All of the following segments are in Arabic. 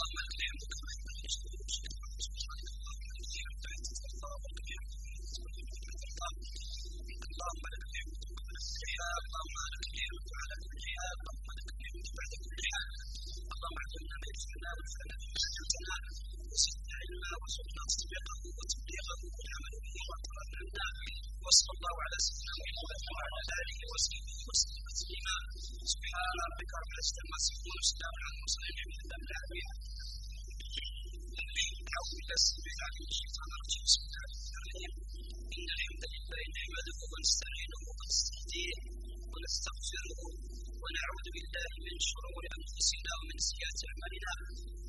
اللهم لك الحمد كما ينبغي لجلال وجهك اللهم لك الحمد حتى ترضى ولك الحمد اللهم لك الحمد قبل حال اللهم لك الحمد على كل حال اللهم لك الحمد بعد كل حال اللهم علمنا ما ينفعنا وانفعنا بما علمتنا وزدنا علما وارزقنا تطبيقه وتبليغه والعمل به واكرمنا وصلى الله على سيدنا محمد وعلى اله وصحبه وسلم تسليما سبحان ربك رب العزه عما يصفون وسلام على المرسلين الحمد لله رب العالمين بسم الله الرحمن ونستغفره ونعوذ بالله من شرور أنفسنا ومن سيئات أعمالنا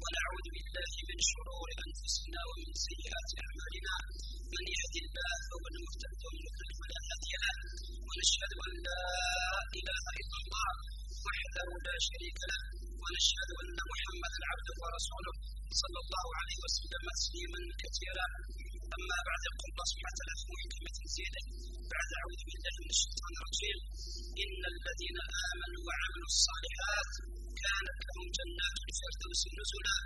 ونعوذ بالله من شرور أنفسنا ومن سيئات أعمالنا من يهد الله فهو المهتد ومن يضلل فلا له ونشهد أن لا إله إلا الله وحده لا شريك له ونشهد أن محمدا عبده ورسوله. صلى الله عليه وسلم تسليما كثيرا. أما بعد يقول سبحانه وتعالى في محكمه تنزيله بعد أعوذ بالله من الشيطان الرجيم. إن الذين آمنوا وعملوا الصالحات كانت لهم جنات الفردوس نزلا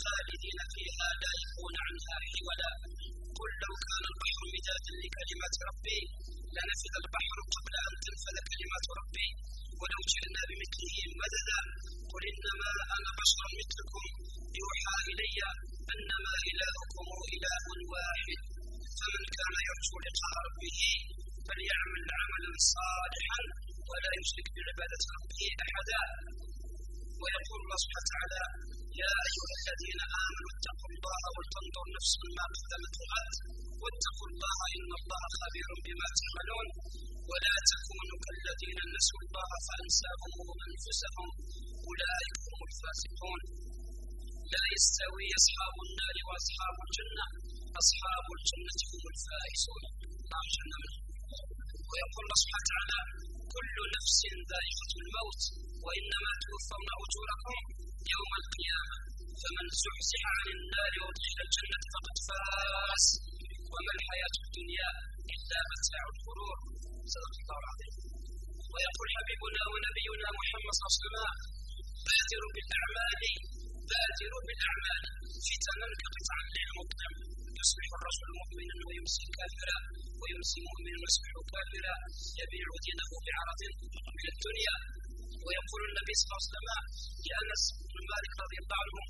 خالدين فيها لا يبغون عنها حولا. قل لو كان البحر مدادا لكلمات ربي لنفذ البحر قبل أن تنفذ كلمات ربي. ولو جئنا بمثله مددا قل إنما أنا بشر مثلكم يوحى إلي أنما إلهكم إله واحد. فمن كان يرجو لقاء ربه فليعمل عملا صالحا ولا يشرك بعبادة ربه أحدا. ويقول الله سبحانه وتعالى يا أيها الذين آمنوا اتقوا الله ولتنظر نفس ما قدمت غد واتقوا الله إن الله خبير بما تعملون. ولا تكونوا كالذين نسوا الله فأنساهم أنفسهم أولئك هم الفاسقون. لا يستوي أصحاب النار وأصحاب الجنة. أصحاب الجنة هم الفائزون. اجعلنا منهم ويقول الله سبحانه وتعالى كل نفس ذائقة الموت وإنما توفون أجوركم يوم القيامة. فمن زحزح عن النار وادخل الجنة فقد فاز. وما الحياة الدنيا إلا متاع الغرور. صدق الله العظيم. ويقول حبيبنا ونبينا محمد صلى الله عليه وسلم بادروا بالأعمال بادروا بالاعمال فتنا كقطع الليل مظلم يصبح الرجل مؤمنا ويمسي كافرا ويمسي مؤمنا ويصبح كافرا. يبيع دينه بعرض من الدنيا. ويقول النبي صلى الله عليه وسلم لانس بن مالك رضي الله عنه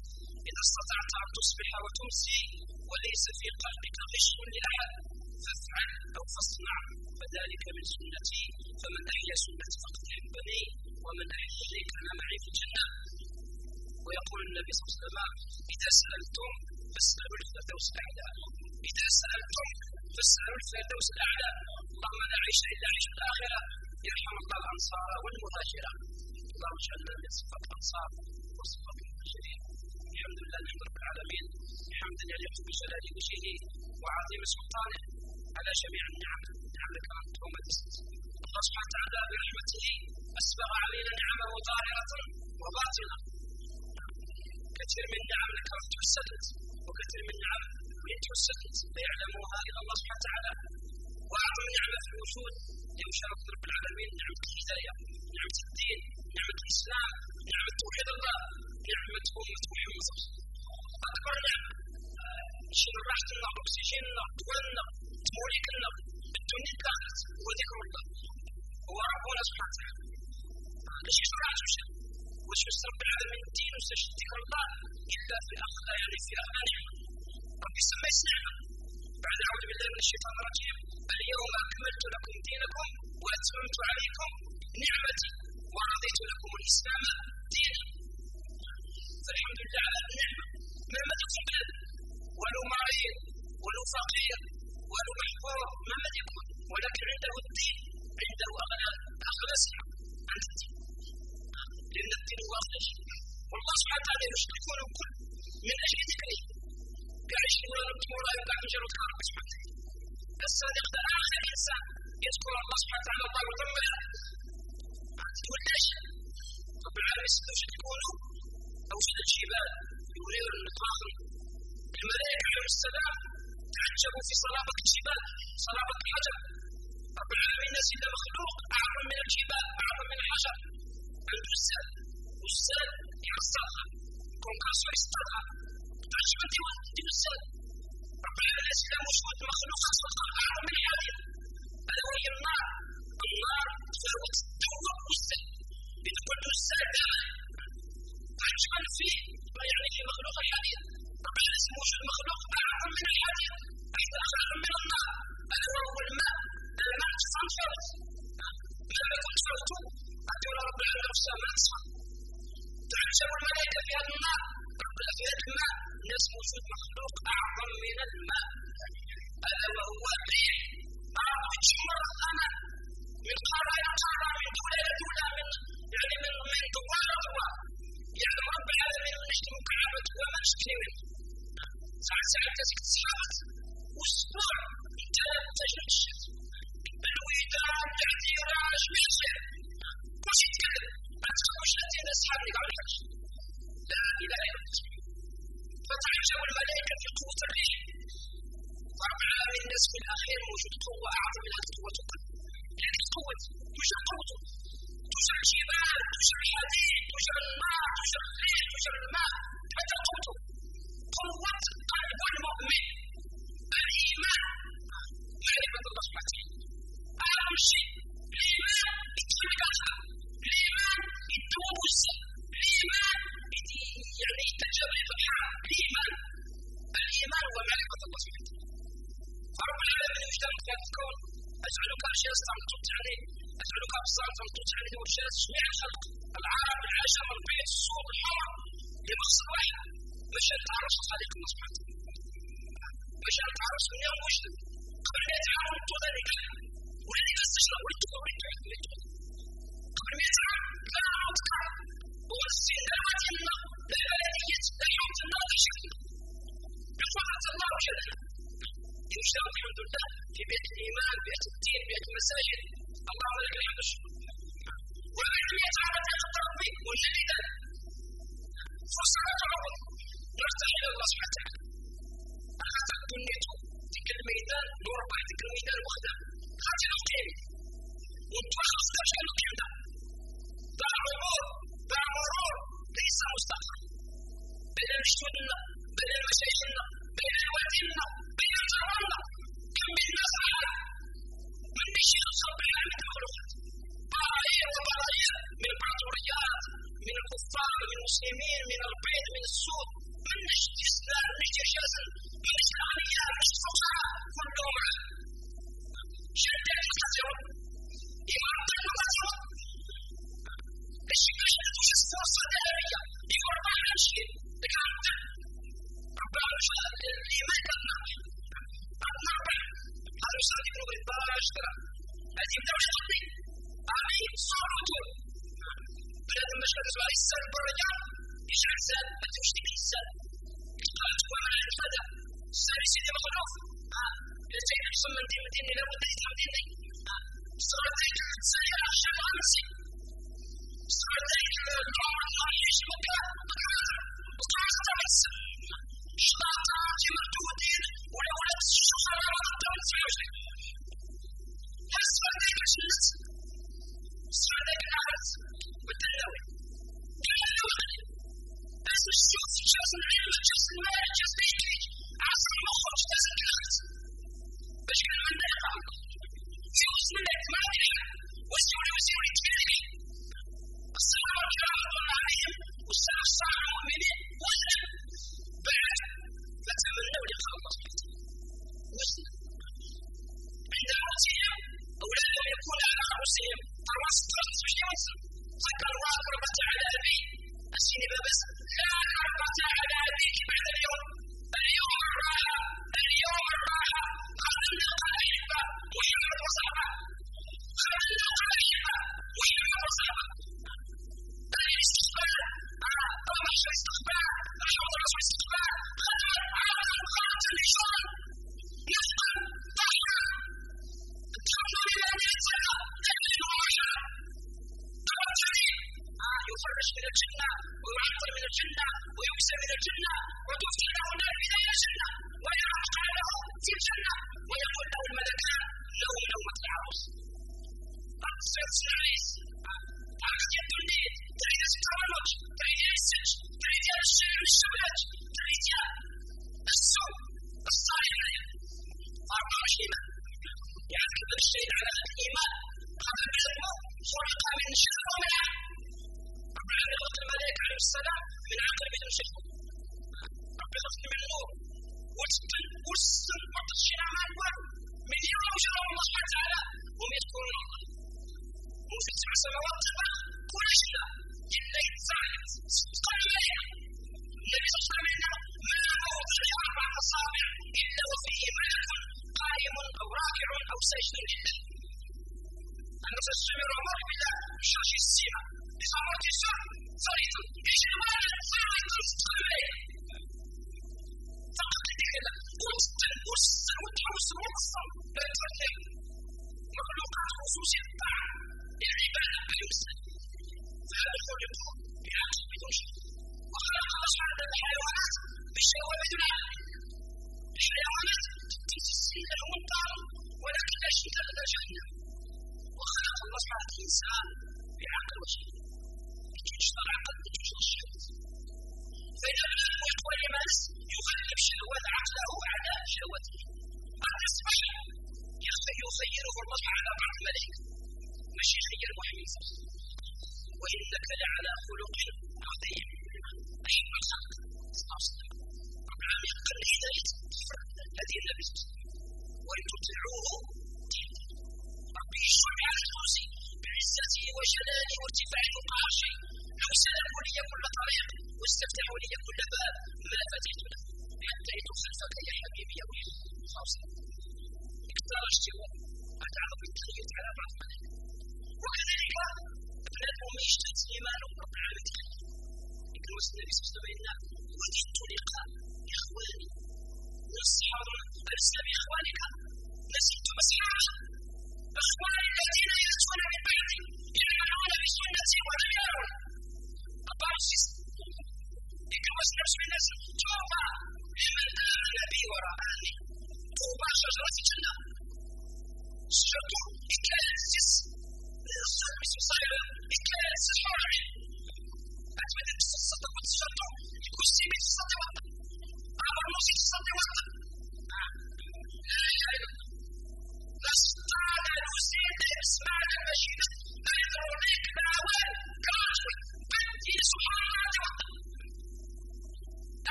إذا استطعت أن تصبح وتمسي وليس في قلبك غش لأحد فافعل أو فاصنع. فذلك من سنتي. فمن أحيا سنتي فقد احبني ومن أحيا كان معي في الجنة. ويقول النبي صلى الله عليه وسلم إذا سألتم فاسألوا الفردوس الاعلى إذا سألتم فاسألوا الفردوس الاعلى اللهم لا عيش إلا عيش الآخرة. يرحم الله الأنصار والمهاجره اللهم اجعلنا من صفات الأنصار وصفات المهاجرين الحمد لله الحمد رب العالمين. حمدا يليق بجلال وجهه وعظيم سلطانه على جميع النعم. نعم لك ومجدت الله سبحانه وتعالى برحمته اسبغ علينا نعمة ظاهره وباطنة. كثير من نعم لك توسدت وكثير من نعم من توسدت فيعلمها إلى الله سبحانه وتعالى واعظم نعمة في الوجود يوم شرف رب العالمين نعمة الهداية نعمة الدين نعمة الإسلام نعمة توحيد الله نعمة أمة محمد. اكبر نعمه شنو راحتنا اكسجيننا دولنا تمولكنا الدنيا كانت هو ذكر الله هو ربنا سبحانه وتعالى. ليش يشرع شيء وش بس رب العالمين وش ذكر الله الا في أخذ يعني في نعمه ربي سمى نعمه بعد اعوذ بالله من الشيطان الرجيم اليوم اكملت لكم دينكم واتممت عليكم نعمتي ورضيت لكم الاسلام دينا فالحمد لله على النعمه مهما تقبل ولو مريض ولو فقير ولو محفوظ مهما يكون ولكن عنده الدين عنده اغلى اغلى سلعه عند الدين لأن الدين شيء والله سبحانه وتعالى يشركون الكل من أجل ذكره قاعد يقول أنا بتمر يقع مجرد كارب سبحانه الصادق ده آخر إنسان يذكر الله سبحانه وتعالى الله يضمن تقول ليش؟ رب العالمين يقولوا اوجد الجبال. يريد النقاق الملائكة عليهم السلام تعجبوا في صلابة الجبال صلابة الحجر. رب العالمين نزل مخلوق أعظم من الجبال أعظم من الحجر. عنده السد والسد يرى الصخره كونكاسيون استطاع تعجب انت انت بالسد رب العالمين لا وجود مخلوق اعظم من هذه الا وهي النار النار فهو التوبه والسد بتقول السد تعجبا فيه يعني في مخلوق الحديث رب العالمين وجود مخلوق اعظم من الحديث حيث اخرج من النار الا وهو الماء الماء تنفرد مهما كنت أدعو رب العالمين والسماء تعجب الملائكة في هذا الماء في هذا الماء ناس وجود مخلوق أعظم من الماء ألا وهو الريح أعظم تشمر الغنم من قارة إلى قارة من دولة إلى دولة من يعني من من دوار دوار يعلم رب العالمين من نجد مكعبة وما نشكي منه ساعة ساعة كاسك تسحبت وأسبوع أنت تجد الشمس الودان الاعتراش بالخير واش يتكلم ما انت الناس حالك على لا اله الا الله فتعجب الملائكه في قوه الريح الناس في الاخير موجود قوه اعظم من هذه قوتك يعني قوه توجد قوته توجد الجبال توجد الحديد توجد النار توجد الريح توجد الماء هذا قوته قوه قلب المؤمن الايمان معرفه الله سبحانه أهم شيء الإيمان يتفرق عنها الإيمان يتوز الإيمان يعني يتجرب الحال الإيمان الإيمان هو الله سبحانه فرب في هذا الكون أجعلك أشياء تنطط عليه أجعلك أبصار تنطط عليه وشاس جميع الخلق العرب العجم البيت السوق الحمر لمقصد واحد مشان تعرف خالق الله سبحانه مشان تعرف من يوم وجدك قبل برجع يجعل سال ما تمشي السال قالت ومن الفدا السال سيدي مخلوف يجعل ثم انت مديني لابد ان تمديني صارتك تسالي عشان امسي صارتك العمر الله يجي بكره وقعت تمسك شطاطات مردودين ولو لبس الشخراء وقدمت في وجهك يصبر ذلك جلت يصبر ذلك نهرت والدلاوي دلاوي بس يوسف ذكر وأقربت على أبي السين بس لا أقربت على أبيك بعد اليوم اليوم الراحة اليوم الراحة خلنا الأحبة محمد وصحبه خلنا الأحبة محمد وصحبه الاستقبال طبعا الاستقبال الحمد لله الاستقبال خدمة عامة مقارنة الإنسان يفضل طهرا يخرج من الجنة ويعطر من الجنة ويكسى من الجنة وتفتح له النار بداية الجنة ويرى أقرانه في الجنة ويقول له الملكان له نومة العروس أقصد سلايس أقصد الدنيا تعيد التعرج تعيد السج تعيد الشباج تعيد السوء الصالح أربع وعشرين يعتمد الشيء على الإيمان. قبل العلم خلق من شر ومن على الملائكة عليه السلام من عقل بهم شيء رب خذني من نور وجدا وسا وتشجيع أنوار مليون وجل الله سبحانه وتعالى هم يذكرون الله وفي سبع سماوات سبع كل شيء الليل ساعد صدقا عليها النبي صلى الله عليه وسلم ما موضع أربع أصابع إلا وفيه ملك قائم أو راكع أو ساجد لله أن تستمر مهملة بشرش السيرة بصمت الفهم فرد بجمال الفاعل المستمر فقط بكلا وسط الوسط والحوس والمصدر لا تفهم مخلوقات خصوص الطاعة العبادة بالمسلم فهذا خلق بعقل وجه shut down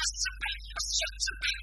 Yes,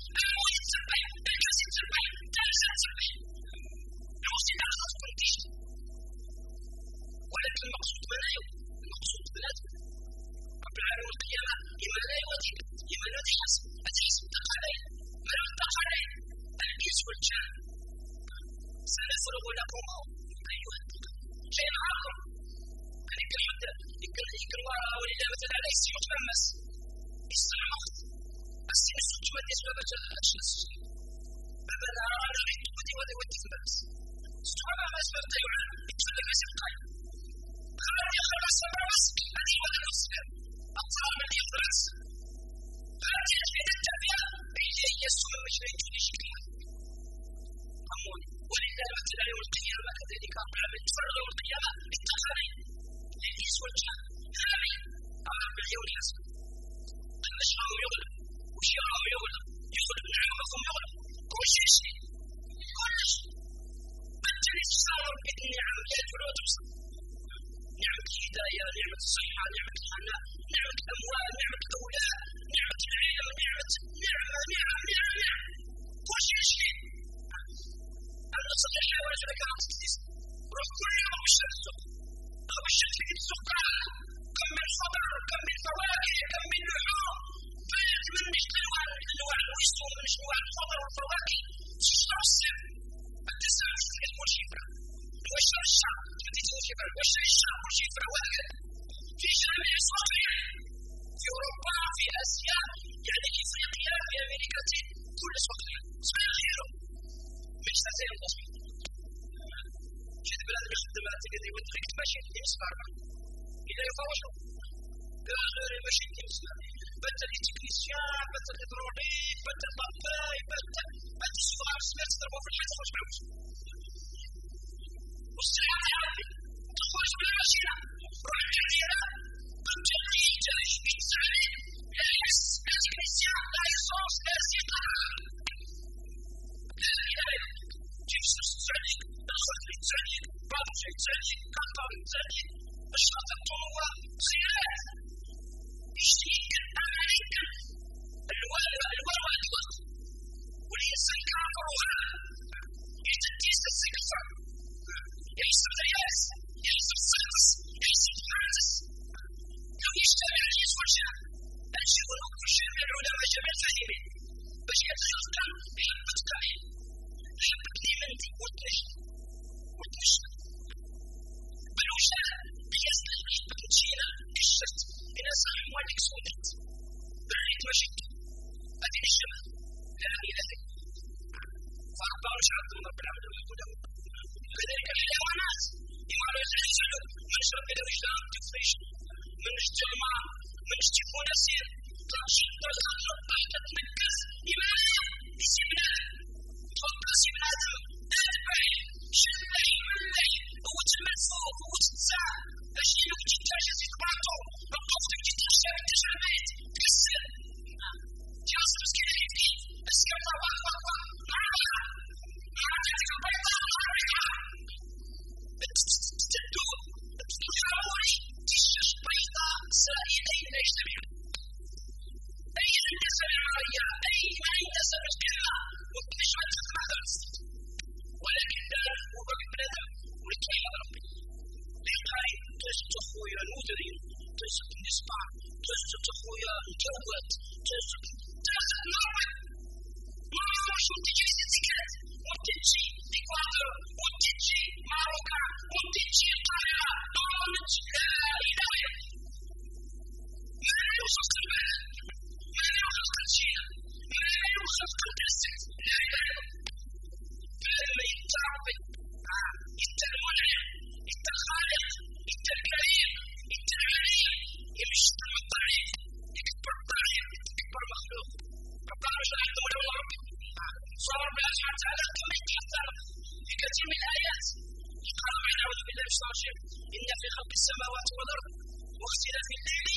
كل يوم الشمس أو السكر كم من خبر كم من فواكه كم من لحوم بلد من أنواع أنواع الوسط من أنواع الخضر والفواكه شجر السم التسع شجر الشعب التي الشعب مرجفة وهكذا في جميع صوابع في أوروبا في آسيا يعني في أفريقيا في أمريكا كل صوابع صوابع غيره مش هذا تصميم جيت بلاد الخدمات اللي يوديك ماشي يسمع إلى يفوشوا غير ماشي يسمع بدل التكنيسيان بدل الهيدروليك بدل الطباي بدل بدل الصغار سمعت ضربوا في الحيط معوش والسلام يا ربي تخرج من الماشينه روح الجزيره بدل الانتاج يتساعد لا يحس لا تكنيسيان لا يصوص لا سيطره لا اله الا جيسوس تساعدك الخضر تساعدك بابجي تساعدك قطر تساعدك الشاطئ الطلوة خيارات يشتريك أمريكا الوالد الوالد الوقت والإنسان كافر وهذا يتديس السكفة يحسب رياس يحسب سقس يحسب فرانس لو يشتغل على يسوى شيء أجي ونقف جميع العلماء جميع الفاهمين باش يتخلقن يحب تقعين يحب كليمنتي وتنشط وتنشط بالوشاء قياس يحب تمشينا كشفت إلى صاحب والك سودت بعيد مشيت هذه الشمال لا إله إلا فأخبار شعب رب العالمين كله كذلك الحيوانات يمر يخرجوا من شرب الوجدان تفرش من اجتماع من اجتماع نسير تنشط تخلق تتنكس إيمانية بسمنا تفضل الحرية تدور تدوري تشش بيضاء سائلين يجتمعون أي النسب المرية أي ما ينتسب وكلش ما تخدم هذا ولكن لا هو بنادم ولكي ربي لقاي تست خويا نودري تست نسبع تست خويا الجوات تست تاخذ نومك ما يفوش وتجي سيتيكات وتجي اكوادور وتجي ماروكا وتجي القاهرة تونس لا في السماوات والأرض واختلاف الليل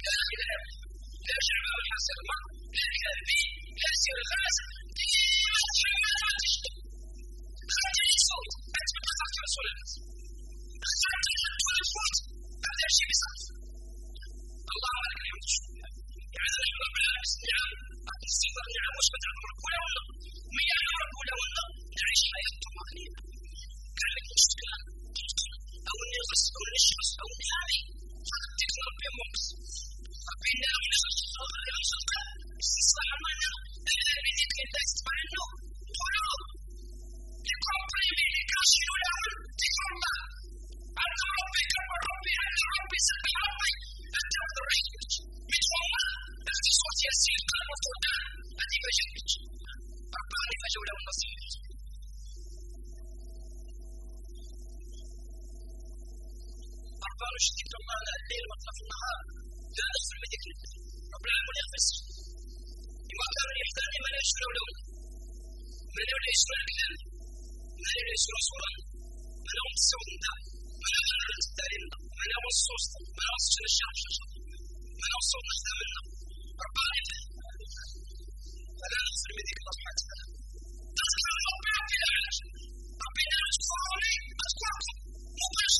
من من من من من لا اله لا جمع الحسن المال لا كذبي لا تشتم خرج الصوت انت بقطعت رسول الله الطول الفوت هذا شيء بصرف الله لك الحمد يعني نحن رب العالمين نعم الصفة نعم وش بدل رب ولا ولا من ولا ولا نعيش حياة طمأنينة كان لك مشكلة أو أو النشخص أو النهاري فقد تكون ربي موقف Yes, you can't afford that. And if I should, I'm probably if I should have أربان شديد الله الليل وأطراف النهار. لا نغفر بذكر رب العالمين يغفر بما كانوا يحتاج من يشرب لونه من يشرب الكلام من يشرب صورا من هم السود من هم الدارين من هم الصوص من هم السجن الشرش من هم الصوت نخدم منا ربنا فلا نغفر بذكر الله سبحانه وتعالى تذكر ربنا في العلاج ربنا اذكركم مباشرة اذكر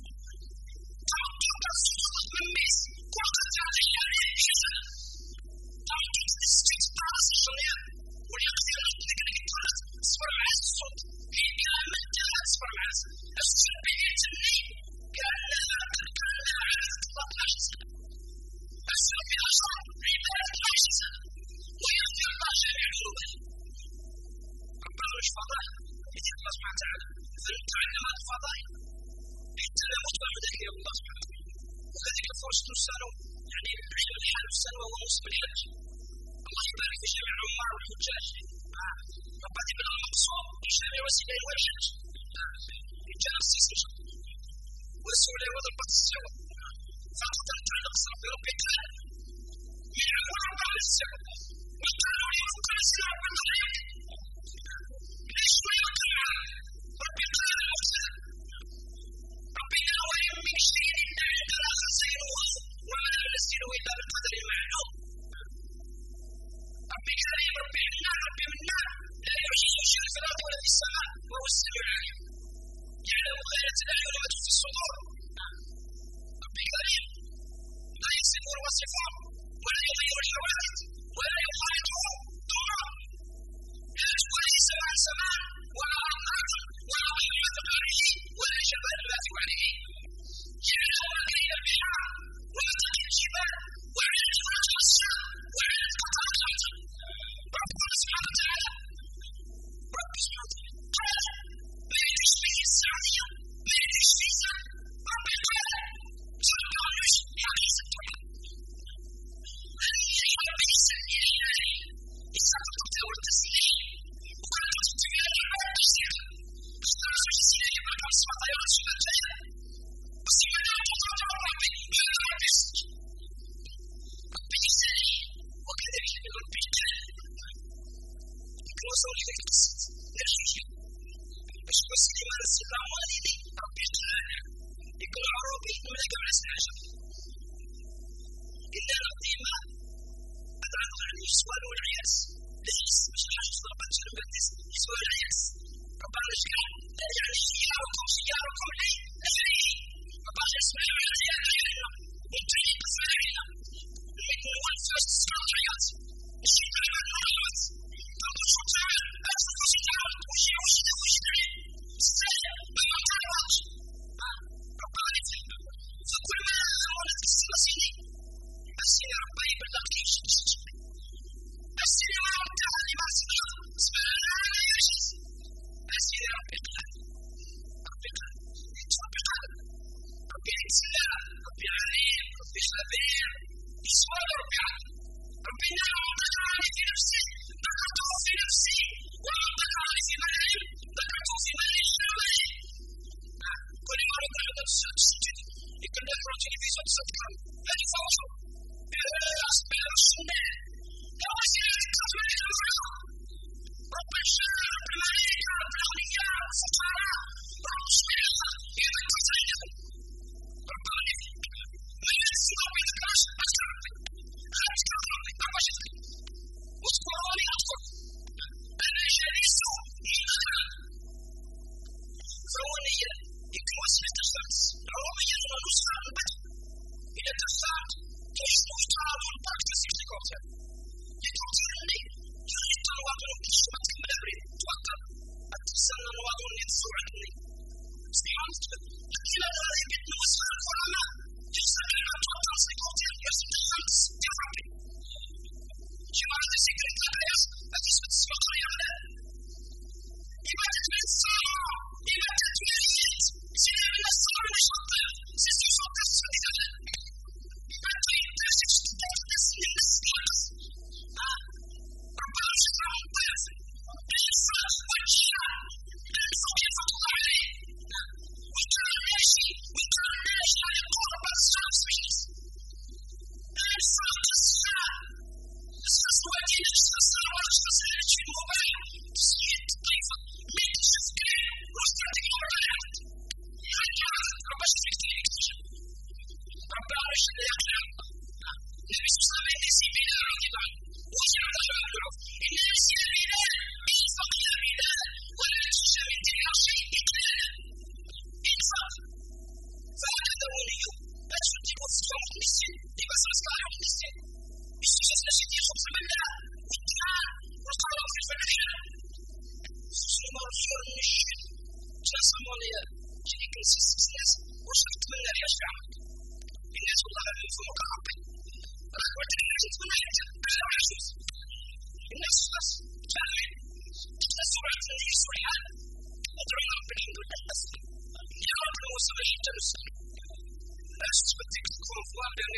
كأنها عرفت الله سبحانه وتعالى فنتعلم هذه الفضائل التلامس والمذاكرة الله سبحانه وكذلك فرصة السنة يعني علم الحال السنة وهو موسم الحج الله يبارك في جميع العمار والحجاج ربنا يبلغ المقصود بجميع وسيلة والحج رجال السيسم والسؤال وضربة السوى فقط نتعلق صرف بربك من عمر ربنا السوى والقانون يفكر السوى بالطريق ليش ما يقع ربي قال المختلف ربنا وما ننزله إلا كريم ربي منا ربي منا لا يعجز شيء في الأرض ولا في السماء وهو السميع يعلم خيرة الأعين وما الصدور ربي كريم لا يصفون وصفون ولا يغير الحوادث ولا يخالطه دور لا تولي سماء سماء ولا أرض ولا ظل مثقاله ولا جبل مثقاله يعلم ما بين now.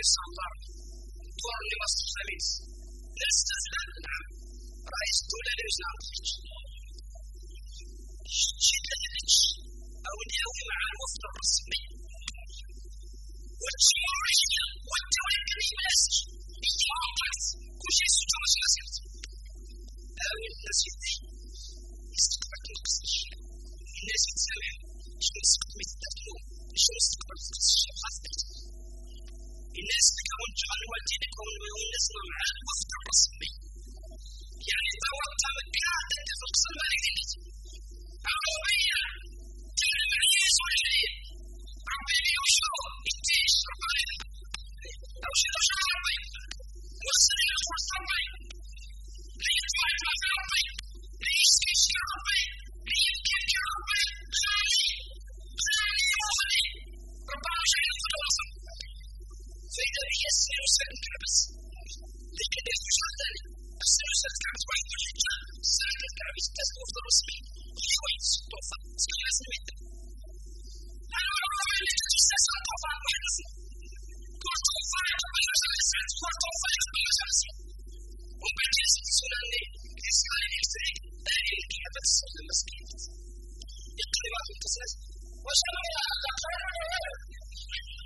الصنطار طوال اللي وسط الخميس ناس تزلان نعم رئيس الدولة اللي مش نعرف شد الاتش أو نهوي مع الوفد الرسمي. والجمهورية والدولة الكريمة يتوقف كل شيء سجى مش مسجد أو الناس يدي يستقبل تنقصش الناس يتسامح شنو مستقبل تدخلوا شنو مستقبل تنقصش خاصة الناس تكون جعلواتي تكون ويونس مع وفد الرسمي يعني فوقت مكان تتفق سماعي عربية تعلم عيش والحياة عربية وشرب انتيش عربية أو شيء شو عربي وصل إلى الفرصة عربي هي تعرف عربي عيش كيش عربي هي كيك عربي غالي غالي غالي ربما شيء الفرصة فإذا هي السنة والسنة انكعبت لكن لا يخرج عن ذلك السنة والسنة انكعبت واحد ذو الحجة السنة انكعبت تسمى وفد الرسمي. وحوي توفى سنة سنة مدة أنا أرى أن تجسس توفى واحد رسمي كل توفى يقبل يرجع للسنة كل توفى يقبل يرجع للسنة ومن جلسة السنة اللي يسأل يفتعي داري انكعبت السنة المسكينة يقلبها في التسلسل وجمعها على قرار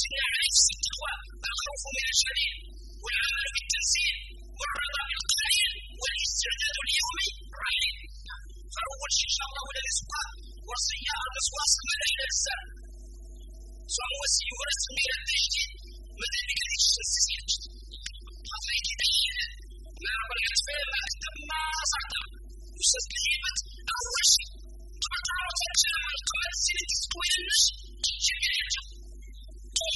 زين عليه التقوى الخوف من الجليل والعمل بالتنزيل والرضا بالقليل والاستعداد اليومي عليه فاول شيء ان شاء الله ولا الاسواق وصيه الرسول صلى الله عليه وسلم صوم وسي ورسم إلى التجديد ماذا بك للتجديد خفيت تجديدا ما عمرك تفهم ما صعدا مستجيبة أول شيء طبعا تعرف ترجع من قبل السنة تسقوي النش جميع الجو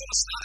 on the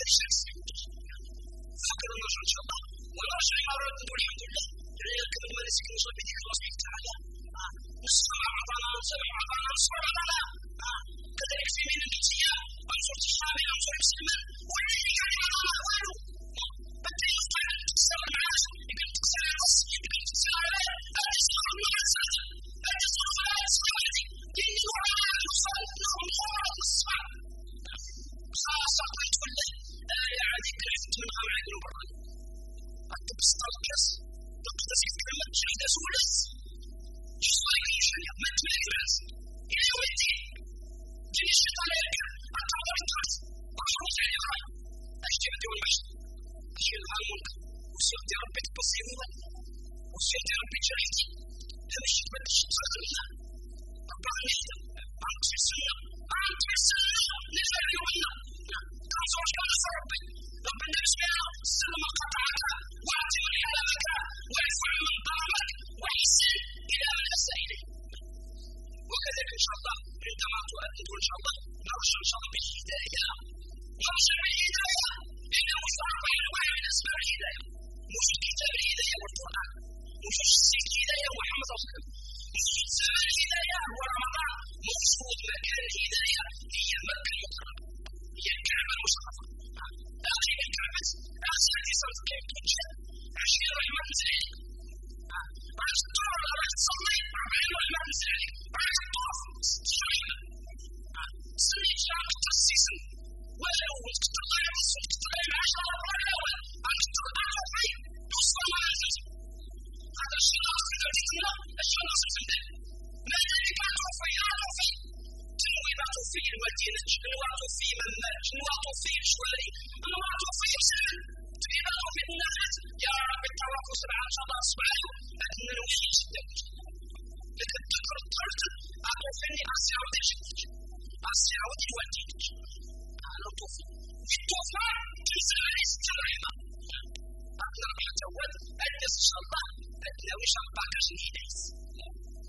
في المدينة نوات في مماج نوات في شوالي نوات في سهل تريبات في الناس يا رب التوقف شاء الله أصبحوا لكن نوشي جدا لكن تذكر الطرد أتوفيني أسي عودي جدك أسي عودي والديك أنا توفي في التوفى تنزل عليه أقنع حتى ود أدس إن شاء الله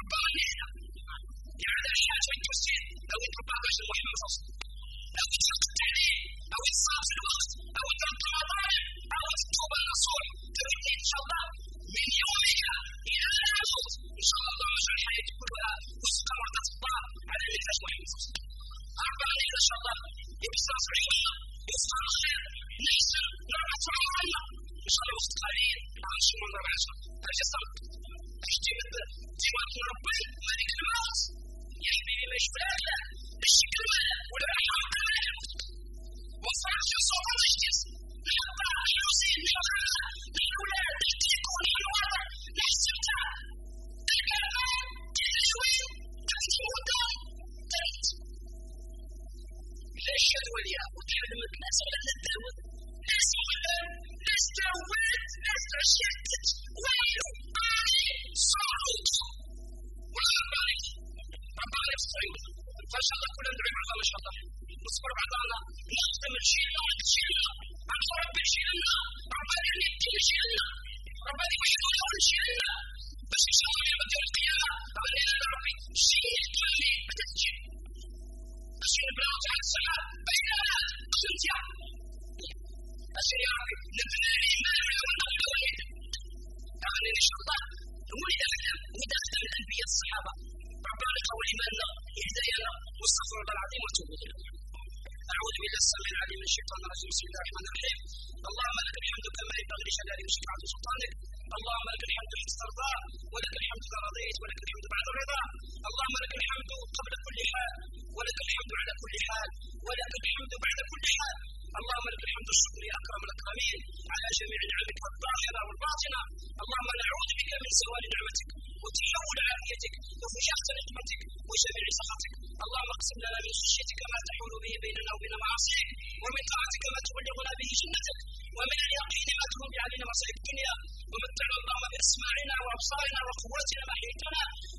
أبقى جنيدس التوفى رايح الدائرة بموسيقى أجعل القرآن وذكر الله يوجد نجد سنس مكان وبشوالي يمكن يوتف سلم بشوالي القرآن يوتف يمدي وقت الرسول إلى بيته من مكان الرسول ولما تدعوي يجدك القرآن يود يود الجوز يود طايوت صبر يود اسمك الهداية ربنا نهدى يعني الحاج وين توسين لو انت ربنا عشان محمد صلى الله عليه وسلم لو تشق التعليم أو انصاف في الوقت أو ترك رمضان أو التوبه النصوح تريد ان شاء الله من يومك إلى ان الموت ان شاء الله عشان حياتك كلها وفق مرضات الله على منهج محمد صلى الله عليه وسلم ربنا نهدى ان شاء الله يبصر صحيحنا يفطر الخير نحسن نعمة عمرنا ان شاء الله وسط قليل نعيش من العشاء أجي صمت اشتي من ديوان ربي ملك الموت يا حبيبي مش بلاغة الشكل ولا ولا حق ولا وصارت يصور نجلس نحطها نحوسين نحطها الأولاد نحتيكون الوضع نحسبتها الكلام كل شوي تكتب قدام تريد لا الشهد والياء وتحلم الناس ولا تداوم ناس مغلب ناس تاولت ناس عشتت ويلو والله بارك ربنا يستعين فان شاء الله كلنا ندعي مع الله ان شاء الله نصبر بعد الله نختم نشيلنا ونشيلنا عند ربي يشيلنا ربنا يهدي يشيلنا ربنا يوحدنا ونشيلنا بس ان شاء الله يوم القيامه يا ربي شيل كلمه بتسجيل أشيل بلاط على السحاب بيننا تنتهي أشيل يا ربي نبني الإيمان والتوحيد يعني إن شاء الله ولد آدم ودخل من أنبياء الصحابة ربنا قول إيماننا هدايانا واستغفر الله العظيم واتوب إليه أعوذ بالله السميع العليم من الشيطان الرجيم. بسم الله الرحمن الرحيم. اللهم لك الحمد كما ينبغي لجلال وجهك سلطانك اللهم لك الحمد حتى ترضى ولك الحمد اذا رضيت ولك الحمد بعد الرضا. اللهم لك الحمد قبل كل حال ولك الحمد على كل حال ولك الحمد بعد كل حال. اللهم لك الحمد والشكر يا أكرم الأكرمين على جميع نعمك الظاهره والباطنة. اللهم نعوذ بك من زوال نعمتك وتحول عافيتك وفجاءة نقمتك وجميع سخطك. اللهم اقسم لنا من خشيتك ما تحول به بيننا وبين معاصيك ومن طاعتك ما تبلغنا به جنتك ومن اليقين ما تهون علينا مصائب الدنيا ومتعنا اللهم باسماعنا وأبصارنا وقواتنا ما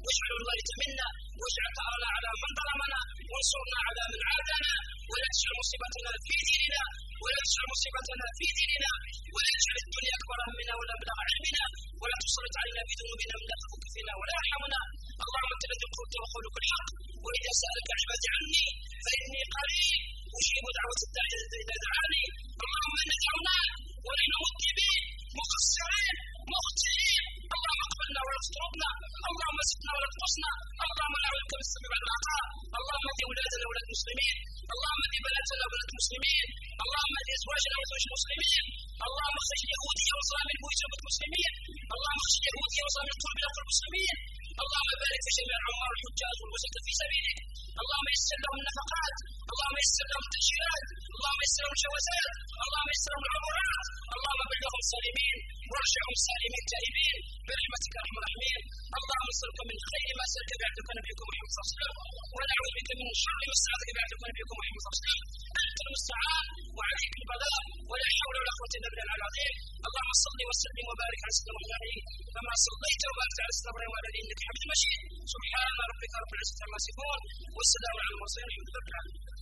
واجعل الوارث منا. واجعل ثأرنا على من ظلمنا. وانصرنا على من عادانا. ولا تجعل مصيبتنا في ديننا. ولا تجعل مصيبتنا في ديننا. ولا تجعل الدنيا أكبر همنا ولا مبلغ علمنا. ولا تسلط علينا بذنوبنا من لا تفك فينا ولا يرحمنا. اللهم أنت الذي قلت وقولك الحق. وإذا سألك عبادي عني فإني قريب. أجيب دعوة الداعي اذا دعاني. اللهم ندعونا ونحن مذنبين مقصرين مخطئين اللهم اقبلنا ولا تطردنا اللهم زدنا ولا تنقصنا اللهم نعوذ بك من السبب العطاء اللهم اهد اولادنا واولاد المسلمين. اللهم اهد بناتنا وبنات المسلمين. اللهم اهد أزواجنا وأزواج المسلمين. اللهم اخرج اليهودي وصام البيوت المسلمين. اللهم اخرج اليهودي وصام القلوب المسلمين. اللهم بارك في جميع عمار الحجاج والوسط في سبيلك اللهم يسر لهم النفقات. اللهم يسر لهم التأشيرات. اللهم يسر لهم الجوازات. اللهم يسر لهم العبورات اللهم بلغهم سالمين. وارجعهم سالمين تائبين برحمتك أرحم الراحمين. اللهم نسألك من خير ما سألك بعبدك نبيك محمد صلى الله عليه وسلم ونعوذ بك من شر ما استعاذك بعبدك نبيك محمد صلى الله عليه وسلم أنت المستعان وعليك البلاء. ولا حول ولا قوة إلا بالله العظيم. اللهم صل وسلم وبارك على سيدنا محمد. كما صليت وباركت على سيدنا إبراهيم وعلى إنك حميد مجيد سبحان ربك رب العزة عما يصفون والسلام على المرسلين الحمد لله